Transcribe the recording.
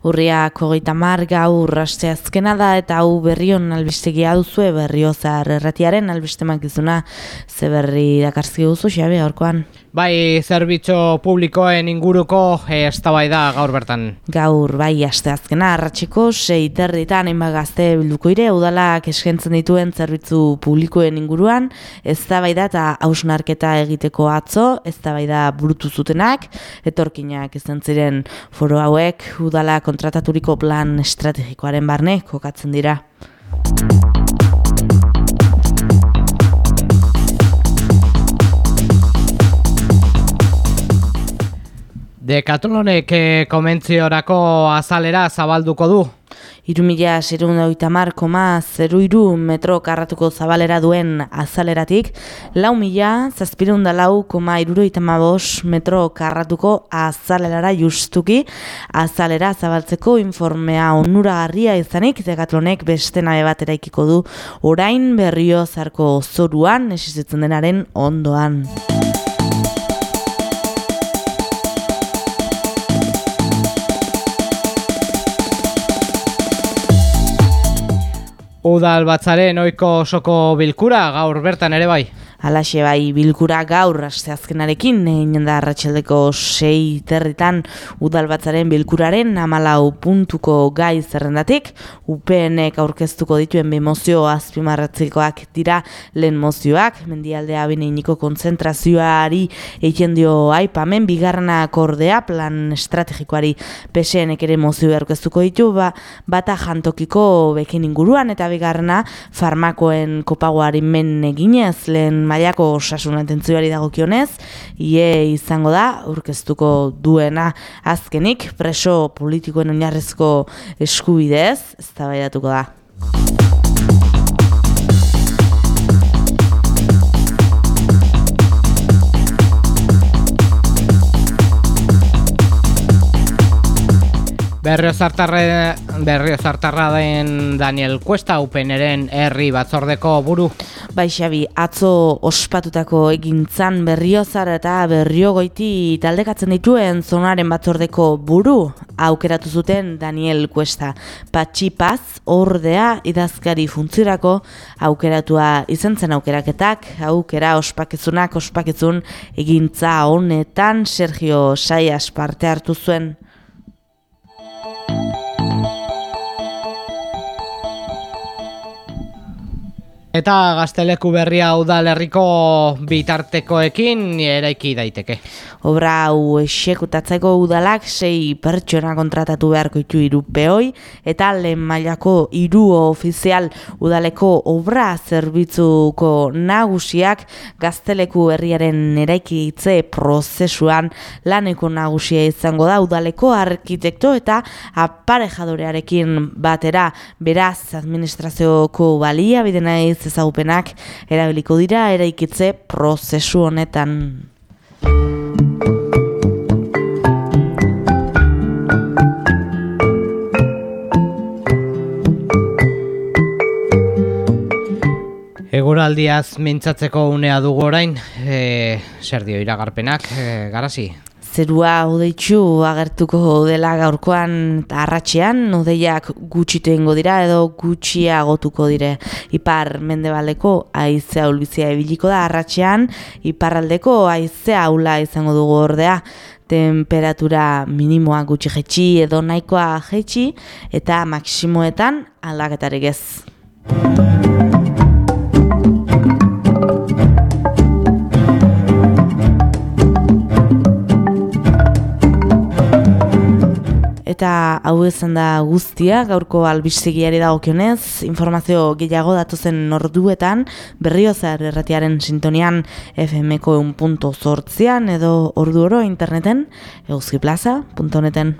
Urriak hogeita gaur azkena da eta hau berrion albistegia duzue berriozar erratiaren albistemak izuna ze berri dakarzki duzu, xabe, horkoan. Bai, zerbitzo publikoen inguruko eh, eztabaida gaur bertan. Gaur, bai, aste azkena, arratxeko, sei territan, hainbat gazte bilduko ire, udalak eskentzen dituen zerbitzu publikoen inguruan, eztabaida eta hausnarketa egiteko atzo, eztabaida burutu zutenak, etorkinak izan ziren foro hauek, udala kontrataturiko plan estrategikoaren barne, kokatzen dira. Dekatlonek eh, komentziorako azalera zabalduko du. Iru mila koma zeru iru metro karratuko zabalera duen azaleratik, lau mila zazpirunda lau koma iruro metro karratuko azalerara justuki azalera zabaltzeko informea onuragarria izanik dekatlonek beste nabe bat eraikiko du orain berrio zarko zoruan esizitzen denaren ondoan. Udal batzaren oiko osoko bilkura gaur bertan ere bai. Alaxe bai bilkura gaur azkenarekin egin da arratsaldeko sei territan udalbatzaren bilkuraren amalau puntuko gai zerrendatik. UPNek aurkeztuko dituen bemozio azpimarratzikoak dira lehen mozioak. Mendialdea bineiniko konzentrazioari egin dio aipamen. Bigarrena akordea plan estrategikoari PSNek ere mozio aurkeztuko ditu ba, bata jantokiko bekin inguruan. Eta bigarrena farmakoen kopagoari men eginez lehen mailako osasun atentzioari dagokionez, ie izango da aurkeztuko duena azkenik preso politikoen oinarrezko eskubidez, eztabaidatuko da. Berrio zartarra den Daniel Cuesta upeneren herri batzordeko buru. Bai Xabi, atzo ospatutako egintzan berriozar eta berriogoiti taldekatzen dituen zonaren batzordeko buru aukeratu zuten Daniel Cuesta. Patxi Paz ordea idazkari funtzirako aukeratua izan zen aukeraketak, aukera ospakezunak ospakezun egintza honetan Sergio Saias parte hartu zuen. Eta gazteleku berria udalerriko bitartekoekin eraiki daiteke. Obra hau esekutatzeko udalak sei pertsona kontratatu beharko ditu hiru peoi eta lehen mailako hiru ofizial udaleko obra zerbitzuko nagusiak gazteleku herriaren eraikitze prozesuan laneko nagusia izango da udaleko arkitekto eta aparejadorearekin batera beraz administrazioko balia bidena ezagupenak erabiliko dira eraikitze prozesu honetan. Eguraldiaz mintzatzeko unea dugu orain, e, zer dio iragarpenak, e, garazi? Zerua odeitxu agertuko dela gaurkoan arratxean, odeiak gutxitu ingo dira edo gutxia gotuko dire. Ipar mendebaleko aizea ulbizia ebiliko da arratxean, iparraldeko aizea aula izango dugu ordea temperatura minimoa gutxi jetxi edo nahikoa jetxi eta maksimoetan aldaketarik ez. Eta hau izan da guztia gaurko albistegiari dagokionez informazio gehiago datozen norduetan berriozar erratiaren sintonian FMko un punto edo ordu oro interneten eguzkiplaza.neten